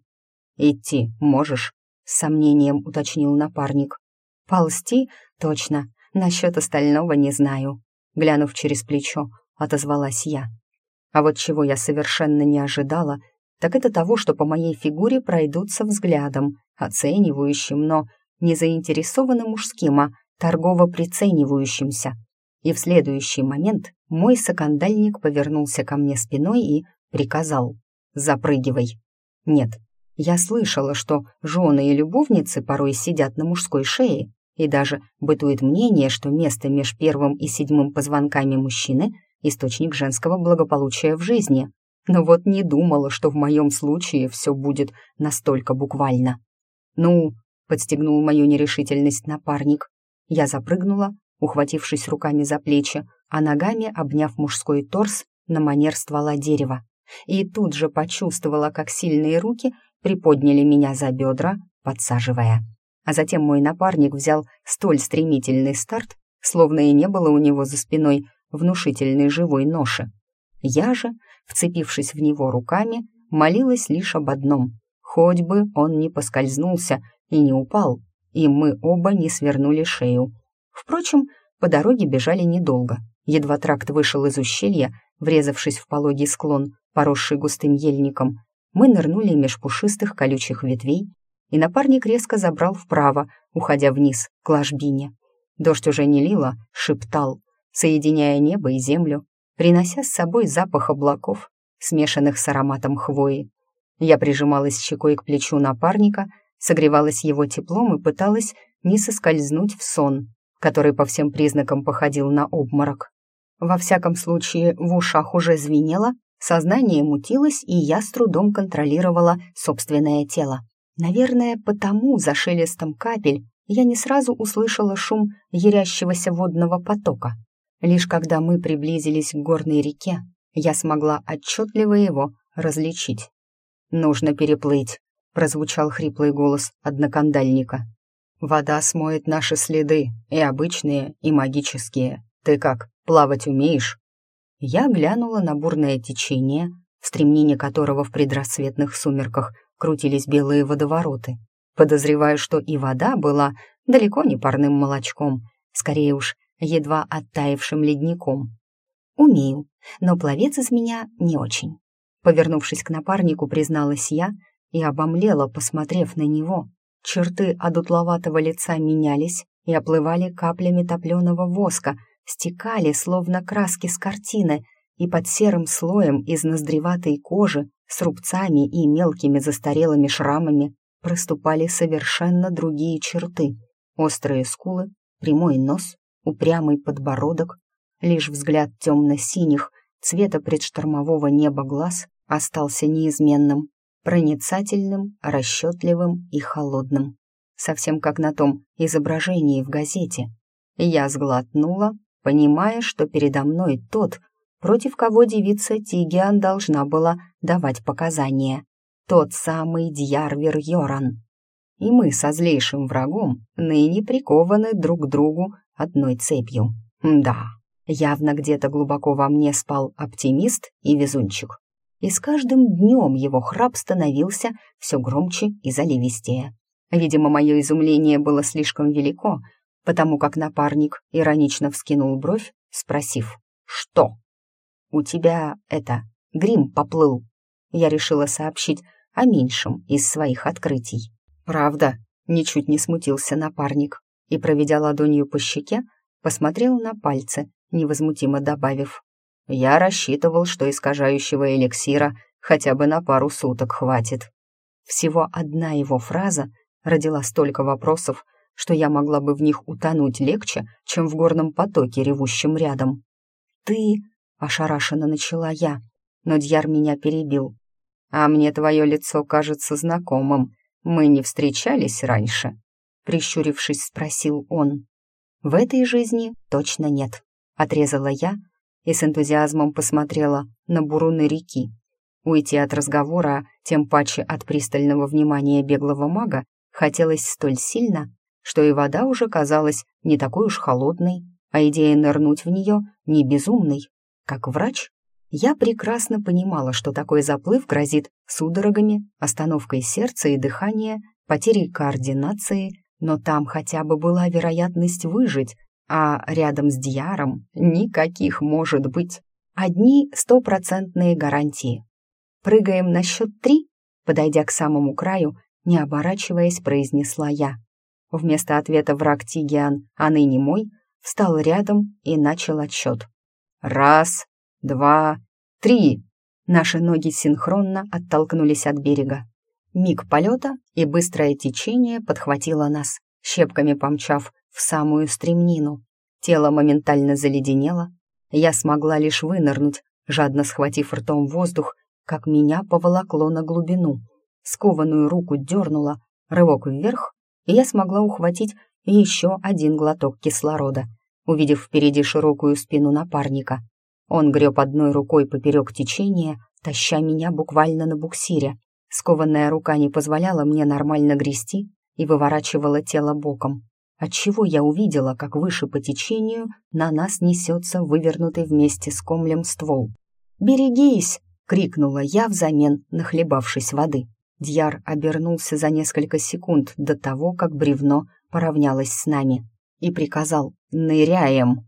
«Идти можешь?» — с сомнением уточнил напарник. «Ползти? Точно. Насчет остального не знаю». Глянув через плечо, отозвалась я. А вот чего я совершенно не ожидала, так это того, что по моей фигуре пройдутся взглядом, оценивающим, но не заинтересованным мужским, а торгово приценивающимся. И в следующий момент мой сокандальник повернулся ко мне спиной и приказал «Запрыгивай». Нет, я слышала, что жены и любовницы порой сидят на мужской шее, и даже бытует мнение, что место между первым и седьмым позвонками мужчины — источник женского благополучия в жизни. Но вот не думала, что в моем случае все будет настолько буквально. «Ну», — подстегнул мою нерешительность напарник, я запрыгнула, ухватившись руками за плечи, а ногами обняв мужской торс на манер ствола дерева. И тут же почувствовала, как сильные руки приподняли меня за бедра, подсаживая. А затем мой напарник взял столь стремительный старт, словно и не было у него за спиной внушительной живой ноши. Я же, вцепившись в него руками, молилась лишь об одном — хоть бы он не поскользнулся и не упал, и мы оба не свернули шею. Впрочем, по дороге бежали недолго. Едва тракт вышел из ущелья, врезавшись в пологий склон, поросший густым ельником, мы нырнули меж пушистых колючих ветвей, и напарник резко забрал вправо, уходя вниз, к ложбине. Дождь уже не лило, шептал, соединяя небо и землю, принося с собой запах облаков, смешанных с ароматом хвои. Я прижималась щекой к плечу напарника, согревалась его теплом и пыталась не соскользнуть в сон, который по всем признакам походил на обморок. Во всяком случае, в ушах уже звенело, сознание мутилось, и я с трудом контролировала собственное тело. Наверное, потому за шелестом капель я не сразу услышала шум ярящегося водного потока. Лишь когда мы приблизились к горной реке, я смогла отчетливо его различить. «Нужно переплыть», прозвучал хриплый голос однокандальника. «Вода смоет наши следы, и обычные, и магические. Ты как, плавать умеешь?» Я глянула на бурное течение, в стремнине которого в предрассветных сумерках крутились белые водовороты. Подозреваю, что и вода была далеко не парным молочком, скорее уж, едва оттаившим ледником. «Умею, но пловец из меня не очень». Повернувшись к напарнику, призналась я и обомлела, посмотрев на него. Черты одутловатого лица менялись и оплывали каплями топленого воска, стекали, словно краски с картины, и под серым слоем из ноздреватой кожи с рубцами и мелкими застарелыми шрамами проступали совершенно другие черты. Острые скулы, прямой нос, упрямый подбородок, лишь взгляд темно-синих, цвета предштормового неба глаз остался неизменным проницательным, расчетливым и холодным. Совсем как на том изображении в газете. Я сглотнула, понимая, что передо мной тот, против кого девица Тигиан должна была давать показания. Тот самый Дьярвер Йоран. И мы со злейшим врагом ныне прикованы друг к другу одной цепью. Да, Явно где-то глубоко во мне спал оптимист и везунчик. И с каждым днем его храп становился все громче и заливистее. Видимо, мое изумление было слишком велико, потому как напарник иронично вскинул бровь, спросив «Что?» «У тебя, это, грим поплыл». Я решила сообщить о меньшем из своих открытий. «Правда?» — ничуть не смутился напарник и, проведя ладонью по щеке, посмотрел на пальцы, невозмутимо добавив. «Я рассчитывал, что искажающего эликсира хотя бы на пару суток хватит». Всего одна его фраза родила столько вопросов, что я могла бы в них утонуть легче, чем в горном потоке, ревущем рядом. «Ты...» — ошарашенно начала я, но Дьяр меня перебил. «А мне твое лицо кажется знакомым. Мы не встречались раньше?» Прищурившись, спросил он. «В этой жизни точно нет», — отрезала я и с энтузиазмом посмотрела на буруны реки. Уйти от разговора, тем паче от пристального внимания беглого мага, хотелось столь сильно, что и вода уже казалась не такой уж холодной, а идея нырнуть в нее не безумной. Как врач, я прекрасно понимала, что такой заплыв грозит судорогами, остановкой сердца и дыхания, потерей координации, но там хотя бы была вероятность выжить, а рядом с Дьяром никаких может быть. Одни стопроцентные гарантии. «Прыгаем на счет три?» Подойдя к самому краю, не оборачиваясь, произнесла я. Вместо ответа враг Тигиан, а ныне мой, встал рядом и начал отсчет. «Раз, два, три!» Наши ноги синхронно оттолкнулись от берега. Миг полета и быстрое течение подхватило нас, щепками помчав в самую стремнину. Тело моментально заледенело. Я смогла лишь вынырнуть, жадно схватив ртом воздух, как меня поволокло на глубину. Скованную руку дернула, рывок вверх, и я смогла ухватить еще один глоток кислорода, увидев впереди широкую спину напарника. Он греб одной рукой поперек течения, таща меня буквально на буксире. Скованная рука не позволяла мне нормально грести и выворачивала тело боком, отчего я увидела, как выше по течению на нас несется вывернутый вместе с комлем ствол. «Берегись!» — крикнула я взамен, нахлебавшись воды. Дьяр обернулся за несколько секунд до того, как бревно поравнялось с нами, и приказал «Ныряем!».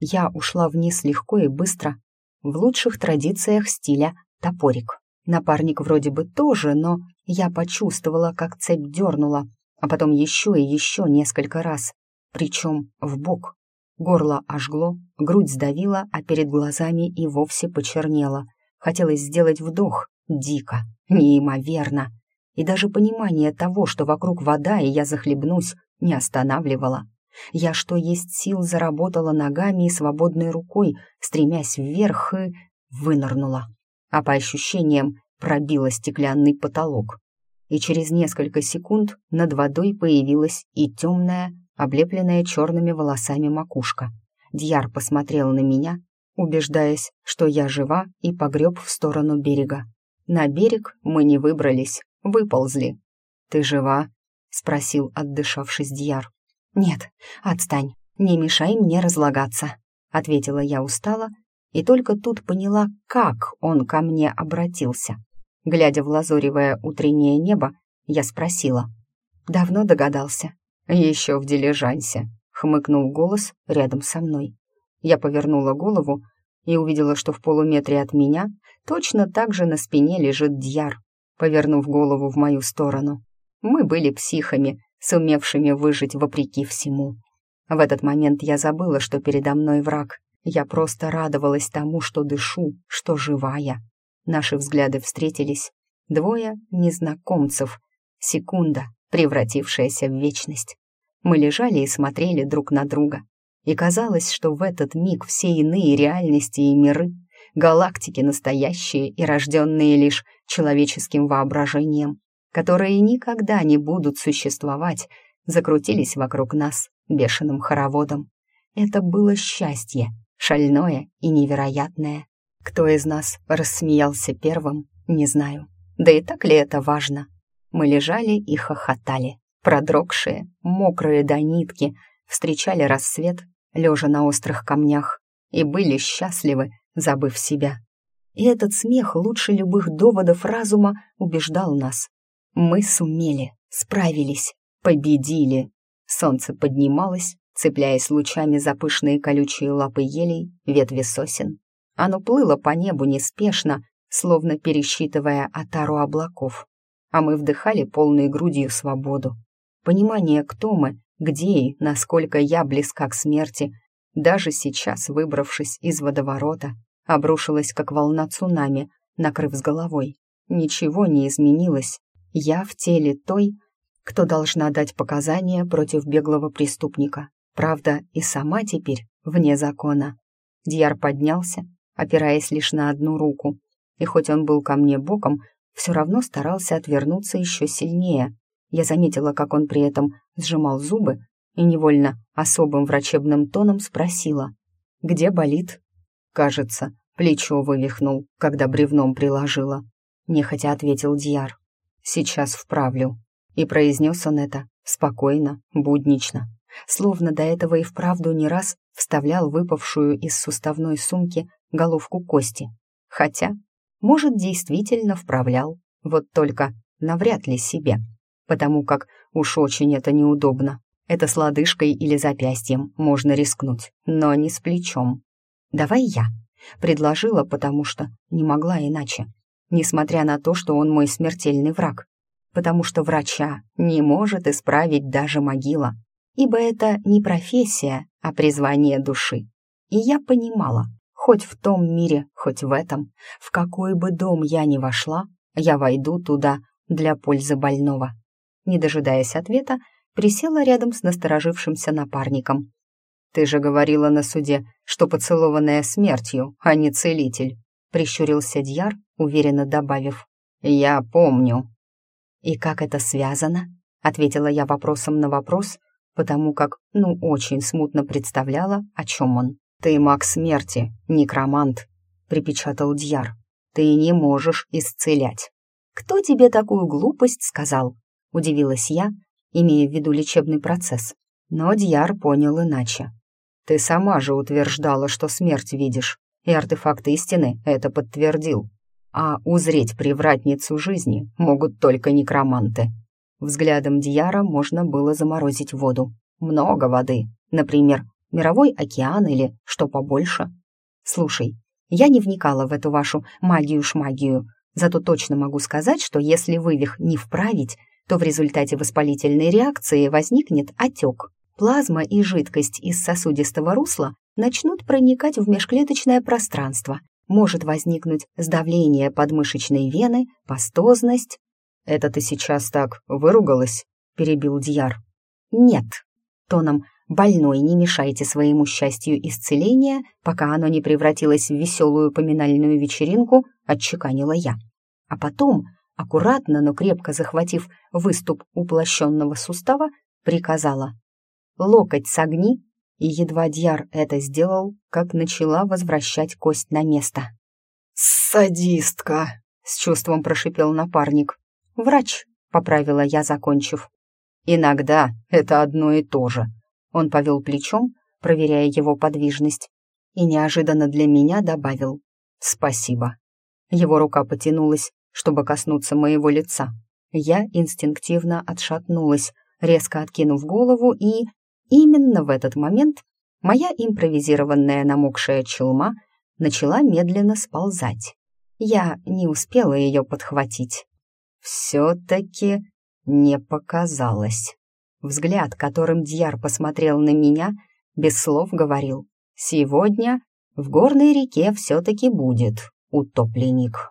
Я ушла вниз легко и быстро, в лучших традициях стиля топорик. Напарник вроде бы тоже, но я почувствовала, как цепь дернула, а потом еще и еще несколько раз, причем в бок. Горло ожгло, грудь сдавила, а перед глазами и вовсе почернело. Хотелось сделать вдох, дико, неимоверно и даже понимание того, что вокруг вода, и я захлебнусь, не останавливало. Я, что есть сил, заработала ногами и свободной рукой, стремясь вверх и вынырнула. А по ощущениям пробила стеклянный потолок. И через несколько секунд над водой появилась и темная, облепленная черными волосами макушка. Дьяр посмотрел на меня, убеждаясь, что я жива, и погреб в сторону берега. На берег мы не выбрались, выползли. «Ты жива?» — спросил, отдышавшись Дьяр. «Нет, отстань, не мешай мне разлагаться», — ответила я устало, и только тут поняла, как он ко мне обратился. Глядя в лазоревое утреннее небо, я спросила. «Давно догадался?» «Еще в дилижансе», — хмыкнул голос рядом со мной. Я повернула голову и увидела, что в полуметре от меня точно так же на спине лежит Дьяр, повернув голову в мою сторону. Мы были психами, сумевшими выжить вопреки всему. В этот момент я забыла, что передо мной враг. Я просто радовалась тому, что дышу, что живая. Наши взгляды встретились. Двое незнакомцев. Секунда, превратившаяся в вечность. Мы лежали и смотрели друг на друга. И казалось, что в этот миг все иные реальности и миры галактики настоящие и рожденные лишь человеческим воображением, которые никогда не будут существовать, закрутились вокруг нас бешеным хороводом. Это было счастье, шальное и невероятное. Кто из нас рассмеялся первым, не знаю. Да и так ли это важно? Мы лежали и хохотали, продрогшие, мокрые до нитки, встречали рассвет, лежа на острых камнях, и были счастливы, забыв себя. И этот смех лучше любых доводов разума убеждал нас. Мы сумели, справились, победили. Солнце поднималось, цепляясь лучами за пышные колючие лапы елей, ветви сосен. Оно плыло по небу неспешно, словно пересчитывая отару облаков. А мы вдыхали полной грудью свободу. Понимание, кто мы, где и насколько я близка к смерти, даже сейчас, выбравшись из водоворота, обрушилась как волна цунами, накрыв с головой. Ничего не изменилось. Я в теле той, кто должна дать показания против беглого преступника. Правда, и сама теперь вне закона. Дьяр поднялся, опираясь лишь на одну руку, и хоть он был ко мне боком, все равно старался отвернуться еще сильнее. Я заметила, как он при этом сжимал зубы и невольно особым врачебным тоном спросила, «Где болит?» «Кажется, плечо вывихнул, когда бревном приложила», — нехотя ответил Дьяр. «Сейчас вправлю». И произнес он это спокойно, буднично, словно до этого и вправду не раз вставлял выпавшую из суставной сумки головку кости. Хотя, может, действительно вправлял, вот только навряд ли себе, потому как уж очень это неудобно. Это с лодыжкой или запястьем можно рискнуть, но не с плечом. «Давай я», — предложила, потому что не могла иначе, несмотря на то, что он мой смертельный враг, потому что врача не может исправить даже могила, ибо это не профессия, а призвание души. И я понимала, хоть в том мире, хоть в этом, в какой бы дом я ни вошла, я войду туда для пользы больного. Не дожидаясь ответа, присела рядом с насторожившимся напарником. «Ты же говорила на суде, что поцелованная смертью, а не целитель», прищурился Дьяр, уверенно добавив. «Я помню». «И как это связано?» ответила я вопросом на вопрос, потому как, ну, очень смутно представляла, о чем он. «Ты маг смерти, некромант», — припечатал Дьяр. «Ты не можешь исцелять». «Кто тебе такую глупость сказал?» — удивилась я, имея в виду лечебный процесс. Но Дьяр понял иначе. «Ты сама же утверждала, что смерть видишь, и артефакт истины это подтвердил. А узреть привратницу жизни могут только некроманты». Взглядом Дьяра можно было заморозить воду. Много воды, например, мировой океан или что побольше. Слушай, я не вникала в эту вашу магию-шмагию, зато точно могу сказать, что если вывих не вправить, то в результате воспалительной реакции возникнет отек. Плазма и жидкость из сосудистого русла начнут проникать в межклеточное пространство. Может возникнуть сдавление подмышечной вены, пастозность. «Это ты сейчас так выругалась?» — перебил Дьяр. «Нет», — тоном «больной, не мешайте своему счастью исцеления, пока оно не превратилось в веселую поминальную вечеринку», — отчеканила я. А потом аккуратно, но крепко захватив выступ уплощенного сустава, приказала «Локоть согни», и едва Дьяр это сделал, как начала возвращать кость на место. «Садистка!» — с чувством прошипел напарник. «Врач», — поправила я, закончив. «Иногда это одно и то же». Он повел плечом, проверяя его подвижность, и неожиданно для меня добавил «Спасибо». Его рука потянулась чтобы коснуться моего лица. Я инстинктивно отшатнулась, резко откинув голову, и именно в этот момент моя импровизированная намокшая челма начала медленно сползать. Я не успела ее подхватить. Все-таки не показалось. Взгляд, которым Дьяр посмотрел на меня, без слов говорил «Сегодня в горной реке все-таки будет утопленник».